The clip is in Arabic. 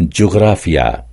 جغرافيا.